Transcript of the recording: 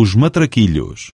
os matraquilhos.